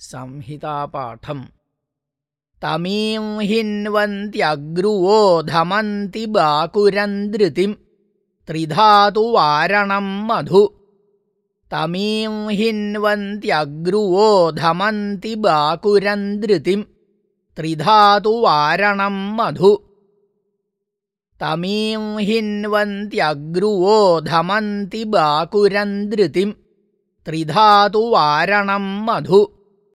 संहितापाठम्। तमीं हिन्वन्त्यग्रुवोधमन्ति बाकुरन्द्रुतिम् त्रिधातु वारणम् मधु। तमीं हिन्वन्त्यग्रुवोधमन्ति बाकुरन्द्रुतिम् त्रिधातु वारणम् मधु। तमीं हिन्वन्त्यग्रुवोधमन्ति बाकुरन्द्रुतिम् त्रिधातु वारणम् मधु।